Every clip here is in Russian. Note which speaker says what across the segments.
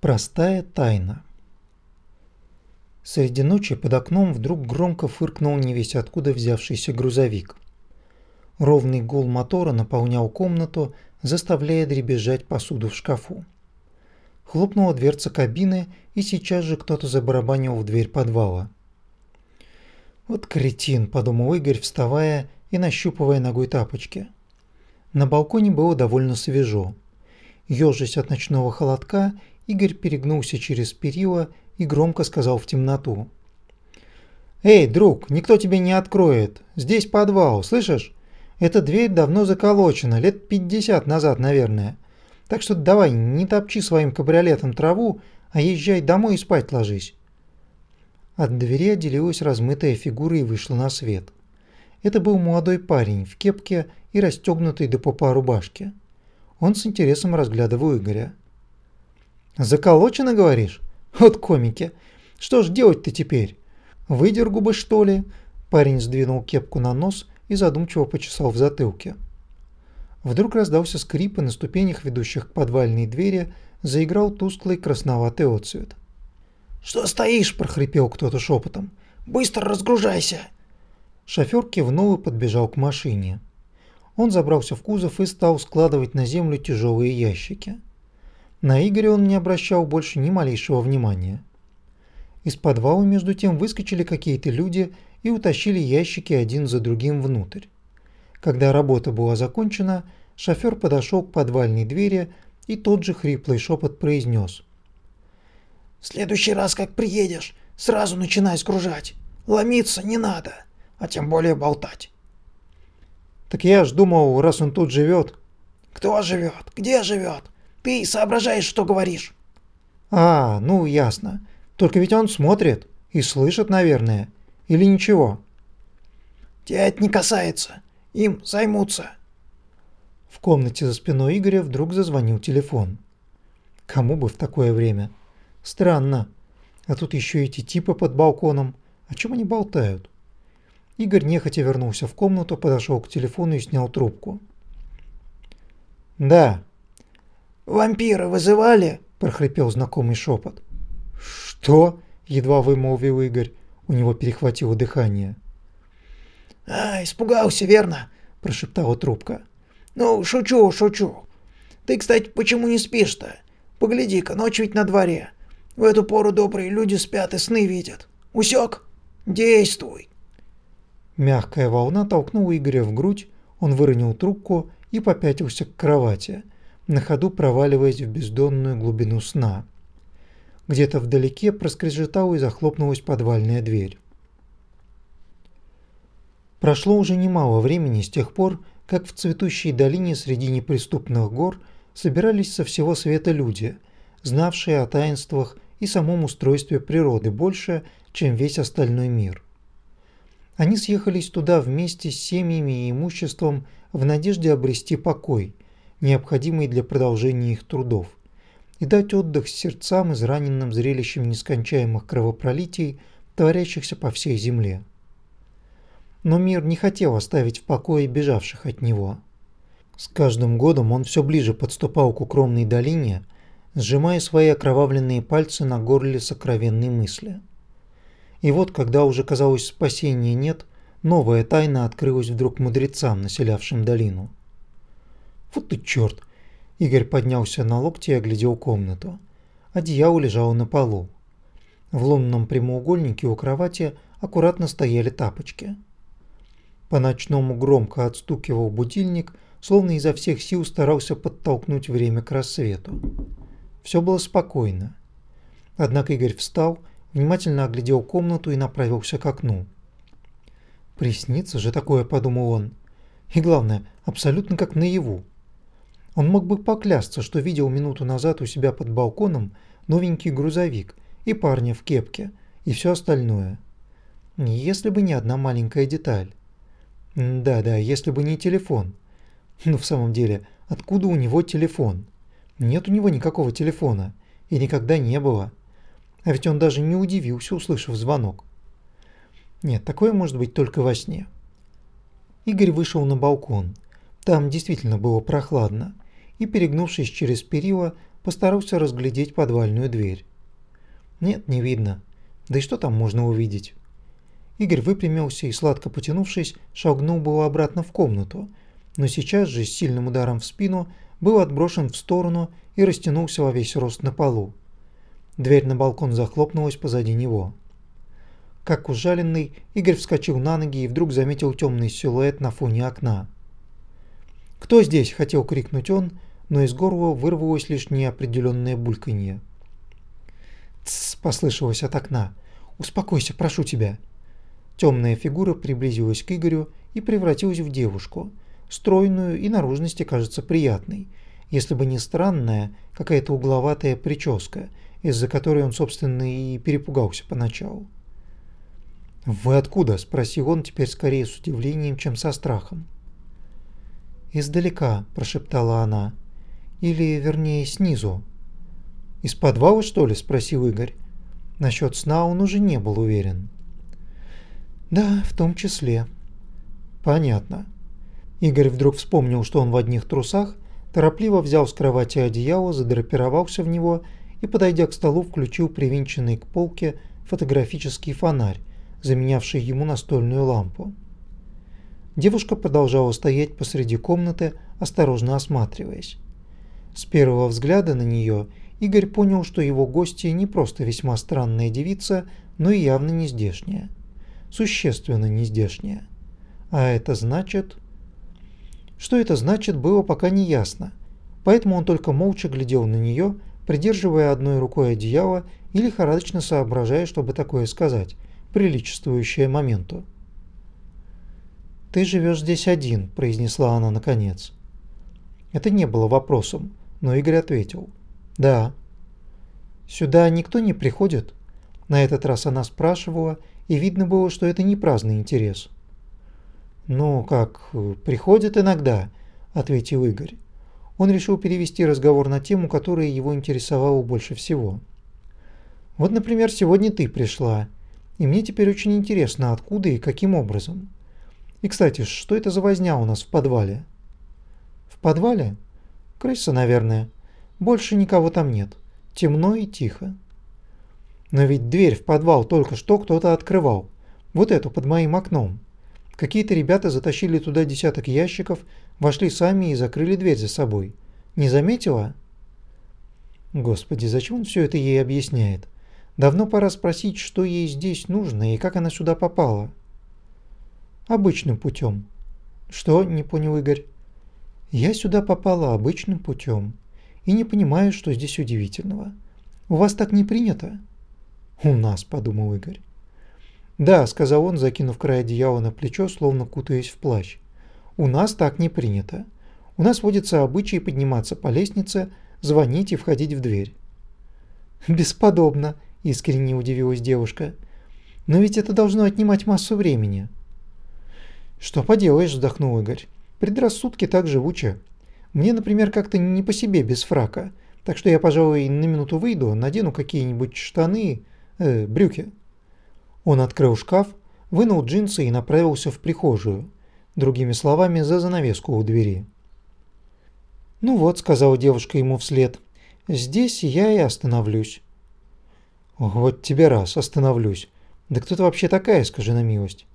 Speaker 1: Простая тайна. Среди ночи под окном вдруг громко фыркнул невесть откуда взявшийся грузовик. Ровный гул мотора наполнял комнату, заставляя дребезжать посуду в шкафу. Хлопнула дверца кабины, и сейчас же кто-то забарабанил в дверь подвала. «Вот кретин», – подумал Игорь, вставая и нащупывая ногой тапочки. На балконе было довольно свежо. Ёжись от ночного холодка, Игорь перегнулся через перила и громко сказал в темноту. «Эй, друг, никто тебе не откроет. Здесь подвал, слышишь? Эта дверь давно заколочена, лет 50 назад, наверное. Так что давай, не топчи своим кабриолетом траву, а езжай домой и спать ложись». От двери отделилась размытая фигура и вышла на свет. Это был молодой парень в кепке и расстегнутой до попа рубашке. Он с интересом разглядывал Игоря. «Заколочено, говоришь? Вот комики. Что ж делать-то теперь? Выдергу бы, что ли?» Парень сдвинул кепку на нос и задумчиво почесал в затылке. Вдруг раздался скрип, и на ступенях, ведущих к подвальной двери, заиграл тусклый красноватый отцвет.
Speaker 2: «Что стоишь?» – прохрипел кто-то шепотом. «Быстро разгружайся!»
Speaker 1: Шофер кивнул и подбежал к машине. Он забрался в кузов и стал складывать на землю тяжелые ящики. На Игоря он не обращал больше ни малейшего внимания. Из подвала между тем выскочили какие-то люди и утащили ящики один за другим внутрь. Когда работа была закончена, шофер подошел к подвальной двери и тот же хриплый шепот произнес.
Speaker 2: «В следующий раз, как приедешь, сразу начинай сгружать. Ломиться не надо» а тем более болтать.
Speaker 1: Так я ж думал, раз он тут живет.
Speaker 2: Кто живет? Где живет? Ты соображаешь, что говоришь.
Speaker 1: А, ну ясно. Только ведь он смотрит и слышит, наверное. Или ничего?
Speaker 2: Тебя это не касается. Им займутся.
Speaker 1: В комнате за спиной Игоря вдруг зазвонил телефон. Кому бы в такое время? Странно. А тут еще эти типы под балконом. О чем они болтают? Игорь нехотя вернулся в комнату, подошел к телефону и снял трубку. «Да».
Speaker 2: «Вампира вызывали?» – прохрипел знакомый шепот.
Speaker 1: «Что?» – едва вымолвил Игорь. У него перехватило дыхание.
Speaker 2: «А, испугался, верно?» – прошептала трубка. «Ну, шучу, шучу. Ты, кстати, почему не спишь-то? Погляди-ка, ночь ведь на дворе. В эту пору добрые люди спят и сны видят. Усек? Действуй!»
Speaker 1: Мягкая волна толкнула Игоря в грудь, он выронил трубку и попятился к кровати, на ходу проваливаясь в бездонную глубину сна. Где-то вдалеке проскрежетала и захлопнулась подвальная дверь. Прошло уже немало времени с тех пор, как в цветущей долине среди неприступных гор собирались со всего света люди, знавшие о таинствах и самом устройстве природы больше, чем весь остальной мир. Они съехались туда вместе с семьями и имуществом в надежде обрести покой, необходимый для продолжения их трудов, и дать отдых сердцам, израненным зрелищем нескончаемых кровопролитий, творящихся по всей земле. Но мир не хотел оставить в покое бежавших от него. С каждым годом он все ближе подступал к укромной долине, сжимая свои окровавленные пальцы на горле сокровенной мысли – и вот, когда уже казалось спасения нет, новая тайна открылась вдруг мудрецам, населявшим долину. Вот ты чёрт! Игорь поднялся на локти и оглядел комнату. Одеяло лежало на полу. В лунном прямоугольнике у кровати аккуратно стояли тапочки. По-ночному громко отстукивал будильник, словно изо всех сил старался подтолкнуть время к рассвету. Все было спокойно. Однако Игорь встал внимательно оглядел комнату и направился к окну. «Приснится же такое», — подумал он. «И главное, абсолютно как наяву». Он мог бы поклясться, что видел минуту назад у себя под балконом новенький грузовик и парня в кепке, и все остальное. Если бы не одна маленькая деталь. Да-да, если бы не телефон. Но в самом деле, откуда у него телефон? Нет у него никакого телефона. И никогда не было. А ведь он даже не удивился, услышав звонок. Нет, такое может быть только во сне. Игорь вышел на балкон. Там действительно было прохладно, и, перегнувшись через перила, постарался разглядеть подвальную дверь. Нет, не видно. Да и что там можно увидеть? Игорь выпрямился и, сладко потянувшись, шагнул было обратно в комнату, но сейчас же с сильным ударом в спину был отброшен в сторону и растянулся во весь рост на полу. Дверь на балкон захлопнулась позади него. Как ужаленный, Игорь вскочил на ноги и вдруг заметил темный силуэт на фоне окна. «Кто здесь?» – хотел крикнуть он, но из горла вырвалось лишь неопределенное бульканье. «Тссс!» – послышалось от окна. «Успокойся, прошу тебя!» Темная фигура приблизилась к Игорю и превратилась в девушку, стройную и наружности кажется приятной, если бы не странная, какая-то угловатая прическа, из-за которой он, собственно, и перепугался поначалу. «Вы откуда?» – спросил он теперь скорее с удивлением, чем со страхом. «Издалека», – прошептала она. «Или, вернее, снизу». «Из подвала, что ли?» – спросил Игорь. Насчет сна он уже не был уверен. Да, в том числе. Понятно. Игорь вдруг вспомнил, что он в одних трусах, торопливо взял с кровати одеяло, задрапировался в него и, подойдя к столу, включил привинченный к полке фотографический фонарь, заменявший ему настольную лампу. Девушка продолжала стоять посреди комнаты, осторожно осматриваясь. С первого взгляда на нее Игорь понял, что его гостья не просто весьма странная девица, но и явно не здешняя существенно не здешняя. А это значит... Что это значит, было пока не ясно, поэтому он только молча глядел на нее, придерживая одной рукой одеяло и лихорадочно соображая, чтобы такое сказать, приличествующее моменту. «Ты живешь здесь один», – произнесла она наконец. Это не было вопросом, но Игорь ответил. «Да». «Сюда никто не приходит?» На этот раз она спрашивала, и видно было, что это не праздный интерес. «Ну, как, приходит иногда», – ответил Игорь. Он решил перевести разговор на тему, которая его интересовала больше всего. «Вот, например, сегодня ты пришла, и мне теперь очень интересно, откуда и каким образом. И, кстати, что это за возня у нас в подвале?» «В подвале? Крыса, наверное. Больше никого там нет. Темно и тихо». Но ведь дверь в подвал только что кто-то открывал. Вот эту, под моим окном. Какие-то ребята затащили туда десяток ящиков, вошли сами и закрыли дверь за собой. Не заметила? Господи, зачем он все это ей объясняет? Давно пора спросить, что ей здесь нужно и как она сюда попала. Обычным путем. Что? Не понял Игорь. Я сюда попала обычным путем. И не понимаю, что здесь удивительного. У вас так не принято? «У нас», – подумал Игорь. «Да», – сказал он, закинув край одеяла на плечо, словно кутаясь в плащ. «У нас так не принято. У нас водится обычай подниматься по лестнице, звонить и входить в дверь». «Бесподобно», – искренне удивилась девушка. «Но ведь это должно отнимать массу времени». «Что поделаешь», – вздохнул Игорь. «Предрассудки так живучи. Мне, например, как-то не по себе без фрака, так что я, пожалуй, на минуту выйду, надену какие-нибудь штаны э, брюки. Он открыл шкаф, вынул джинсы и направился в прихожую, другими словами, за занавеску у двери. «Ну вот», — сказала девушка ему вслед, — «здесь я и остановлюсь». «Вот тебе раз, остановлюсь. Да кто ты вообще такая, скажи на милость?»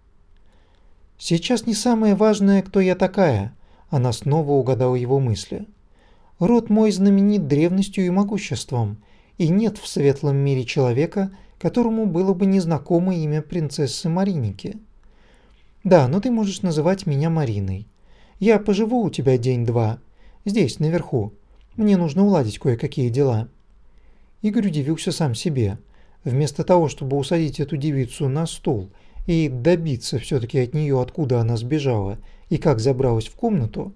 Speaker 1: «Сейчас не самое важное, кто я такая», — она снова угадала его мысли. «Род мой знаменит древностью и могуществом, и нет в светлом мире человека, которому было бы незнакомо имя принцессы Мариники. Да, но ты можешь называть меня Мариной. Я поживу у тебя день-два, здесь, наверху. Мне нужно уладить кое-какие дела». Игорь удивился сам себе. Вместо того, чтобы усадить эту девицу на стул и добиться все-таки от нее, откуда она сбежала и как забралась в комнату,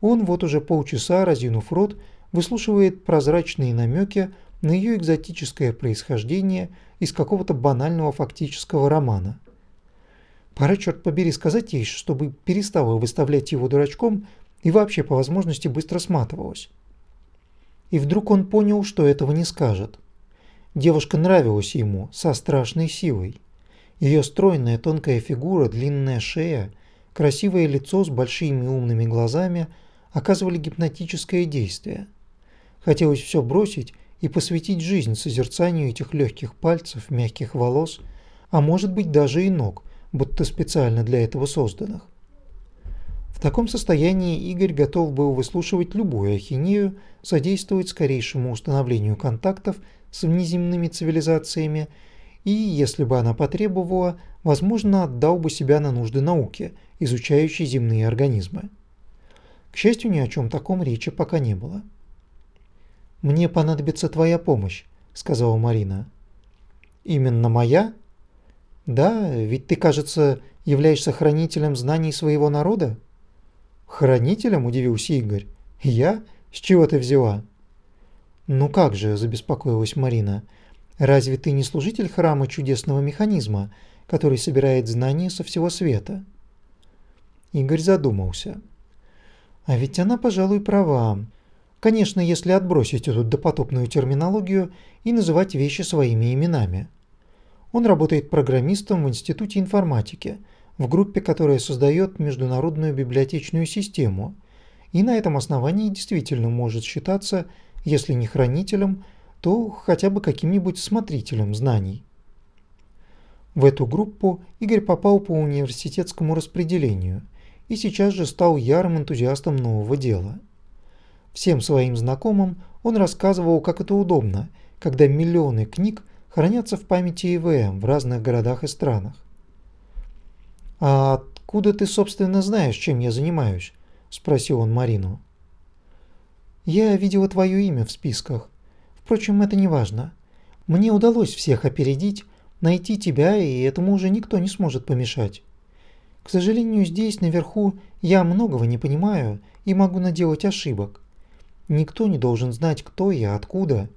Speaker 1: он вот уже полчаса, разинув рот, выслушивает прозрачные намеки на ее экзотическое происхождение из какого-то банального фактического романа. Пора, черт побери, сказать ей, чтобы перестала выставлять его дурачком и вообще по возможности быстро сматывалась. И вдруг он понял, что этого не скажет. Девушка нравилась ему со страшной силой. Ее стройная тонкая фигура, длинная шея, красивое лицо с большими умными глазами, оказывали гипнотическое действие. Хотелось все бросить и посвятить жизнь созерцанию этих легких пальцев, мягких волос, а может быть даже и ног, будто специально для этого созданных. В таком состоянии Игорь готов был выслушивать любую ахинею, содействовать скорейшему установлению контактов с внеземными цивилизациями и, если бы она потребовала, возможно, отдал бы себя на нужды науки, изучающей земные организмы. К счастью, ни о чем таком речи пока не было. «Мне понадобится твоя помощь», — сказала Марина. «Именно моя?» «Да, ведь ты, кажется, являешься хранителем знаний своего народа?» «Хранителем?» – удивился Игорь. «Я? С чего ты взяла?» «Ну как же», – забеспокоилась Марина. «Разве ты не служитель храма чудесного механизма, который собирает знания со всего света?» Игорь задумался. А ведь она, пожалуй, права. Конечно, если отбросить эту допотопную терминологию и называть вещи своими именами. Он работает программистом в Институте информатики – в группе, которая создает международную библиотечную систему, и на этом основании действительно может считаться, если не хранителем, то хотя бы каким-нибудь смотрителем знаний. В эту группу Игорь попал по университетскому распределению и сейчас же стал ярым энтузиастом нового дела. Всем своим знакомым он рассказывал, как это удобно, когда миллионы книг хранятся в памяти ИВМ в разных городах и странах. «А откуда ты, собственно, знаешь, чем я занимаюсь?» – спросил он Марину. «Я видела твое имя в списках. Впрочем, это не важно. Мне удалось всех опередить, найти тебя, и этому уже никто не сможет помешать. К сожалению, здесь, наверху, я многого не понимаю и могу наделать ошибок. Никто не должен знать, кто я, откуда.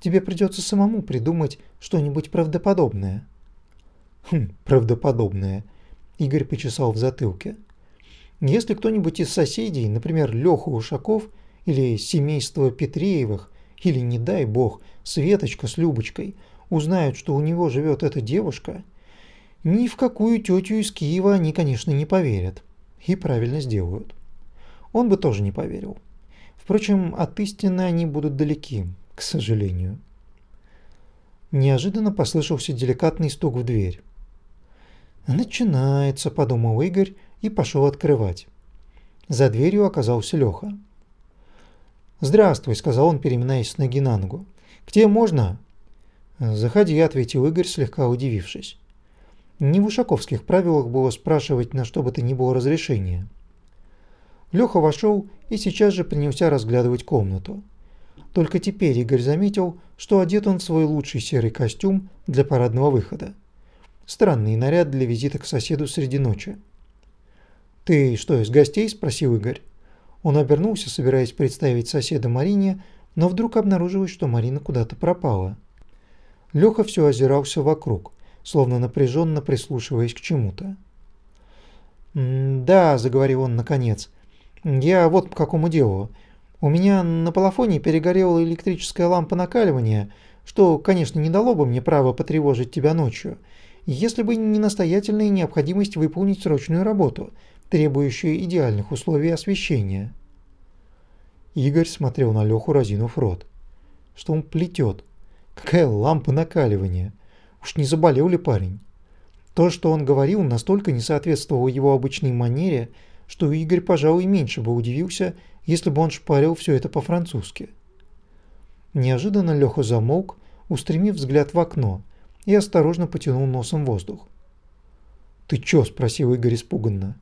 Speaker 1: Тебе придется самому придумать что-нибудь правдоподобное». «Хм, правдоподобное», Игорь почесал в затылке. Если кто-нибудь из соседей, например, Леха Ушаков или семейство Петреевых, или, не дай бог, Светочка с Любочкой, узнают, что у него живет эта девушка, ни в какую тетю из Киева они, конечно, не поверят. И правильно сделают. Он бы тоже не поверил. Впрочем, от истины они будут далеки, к сожалению. Неожиданно послышался деликатный стук в дверь. «Начинается», – подумал Игорь и пошел открывать. За дверью оказался Леха. «Здравствуй», – сказал он, переминаясь с ноги на ногу. «К тебе можно?» «Заходи», – ответил Игорь, слегка удивившись. Не в ушаковских правилах было спрашивать на что бы то ни было разрешение. Леха вошел и сейчас же принялся разглядывать комнату. Только теперь Игорь заметил, что одет он в свой лучший серый костюм для парадного выхода. Странный наряд для визита к соседу среди ночи. «Ты что, из гостей?» – спросил Игорь. Он обернулся, собираясь представить соседа Марине, но вдруг обнаружилось, что Марина куда-то пропала. Леха все озирался вокруг, словно напряженно прислушиваясь к чему-то. «Да», – заговорил он наконец, – «я вот по какому делу. У меня на полофоне перегорела электрическая лампа накаливания, что, конечно, не дало бы мне права потревожить тебя ночью, если бы не настоятельная необходимость выполнить срочную работу, требующую идеальных условий освещения. Игорь смотрел на Леху, разинув рот. Что он плетет? Какая лампа накаливания? Уж не заболел ли парень? То, что он говорил, настолько не соответствовало его обычной манере, что Игорь, пожалуй, меньше бы удивился, если бы он шпарил все это по-французски. Неожиданно Леха замолк, устремив взгляд в окно – и осторожно потянул носом воздух. «Ты чё?» – спросил Игорь испуганно.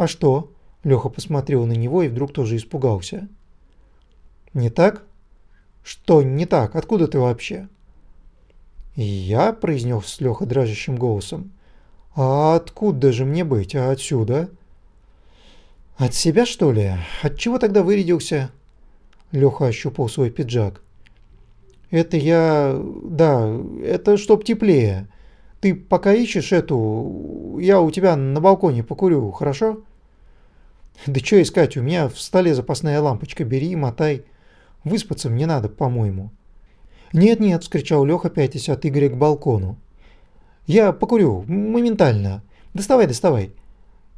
Speaker 1: «А что?» – Лёха посмотрел на него и вдруг тоже испугался. «Не так?» «Что не так? Откуда ты вообще?» «Я?» – произнес Лёха дрожащим голосом. «А откуда же мне быть? А отсюда?» «От себя, что ли? От чего тогда вырядился?» Лёха ощупал свой пиджак. Это я... Да, это чтоб теплее. Ты пока ищешь эту... Я у тебя на балконе покурю, хорошо? Да что искать, у меня в столе запасная лампочка, бери и мотай. Выспаться мне надо, по-моему. Нет-нет, вскричал Леха, пятясь от Игоря к балкону. Я покурю, моментально. Доставай, доставай.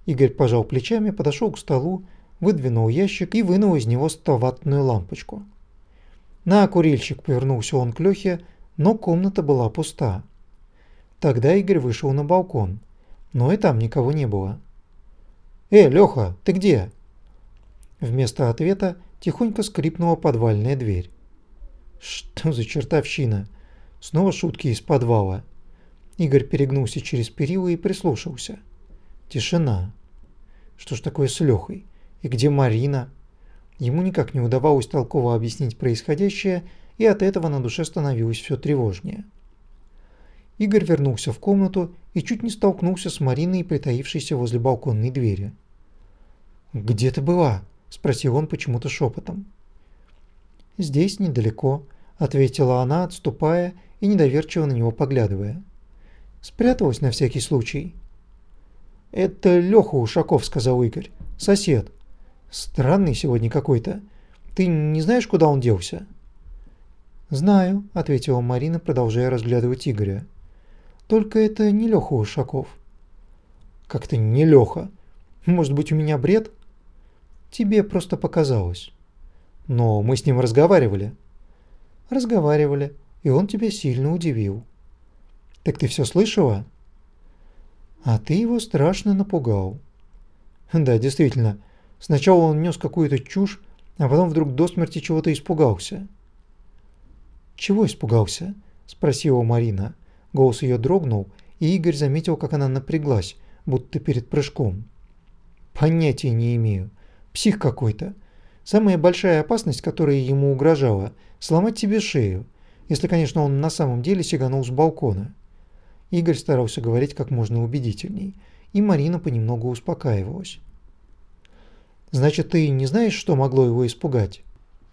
Speaker 1: Игорь пожал плечами, подошел к столу, выдвинул ящик и вынул из него стоватную лампочку. «На, курильщик!» – повернулся он к Лёхе, но комната была пуста. Тогда Игорь вышел на балкон, но и там никого не было. «Э, Лёха, ты где?» Вместо ответа тихонько скрипнула подвальная дверь. «Что за чертовщина?» Снова шутки из подвала. Игорь перегнулся через перила и прислушался. Тишина. Что ж такое с Лёхой? И где Марина? Ему никак не удавалось толково объяснить происходящее, и от этого на душе становилось все тревожнее. Игорь вернулся в комнату и чуть не столкнулся с Мариной, притаившейся возле балконной двери. «Где ты была?» – спросил он почему-то шепотом. «Здесь недалеко», – ответила она, отступая и недоверчиво на него поглядывая. «Спряталась на всякий случай». «Это Лёха Ушаков», – сказал Игорь. «Сосед». Странный сегодня какой-то. Ты не знаешь, куда он делся?» «Знаю», — ответила Марина, продолжая разглядывать Игоря. «Только это не Лёха Ушаков». «Как-то не Лёха. Может быть, у меня бред?» «Тебе просто показалось». «Но мы с ним разговаривали». «Разговаривали, и он тебя сильно удивил». «Так ты все слышала?» «А ты его страшно напугал». «Да, действительно, Сначала он нес какую-то чушь, а потом вдруг до смерти чего-то испугался. «Чего испугался?» – спросила Марина. Голос ее дрогнул, и Игорь заметил, как она напряглась, будто перед прыжком. «Понятия не имею. Псих какой-то. Самая большая опасность, которая ему угрожала – сломать себе шею, если, конечно, он на самом деле сиганул с балкона». Игорь старался говорить как можно убедительней, и Марина понемногу успокаивалась. Значит, ты не знаешь, что могло его испугать?